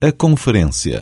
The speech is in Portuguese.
a conferência.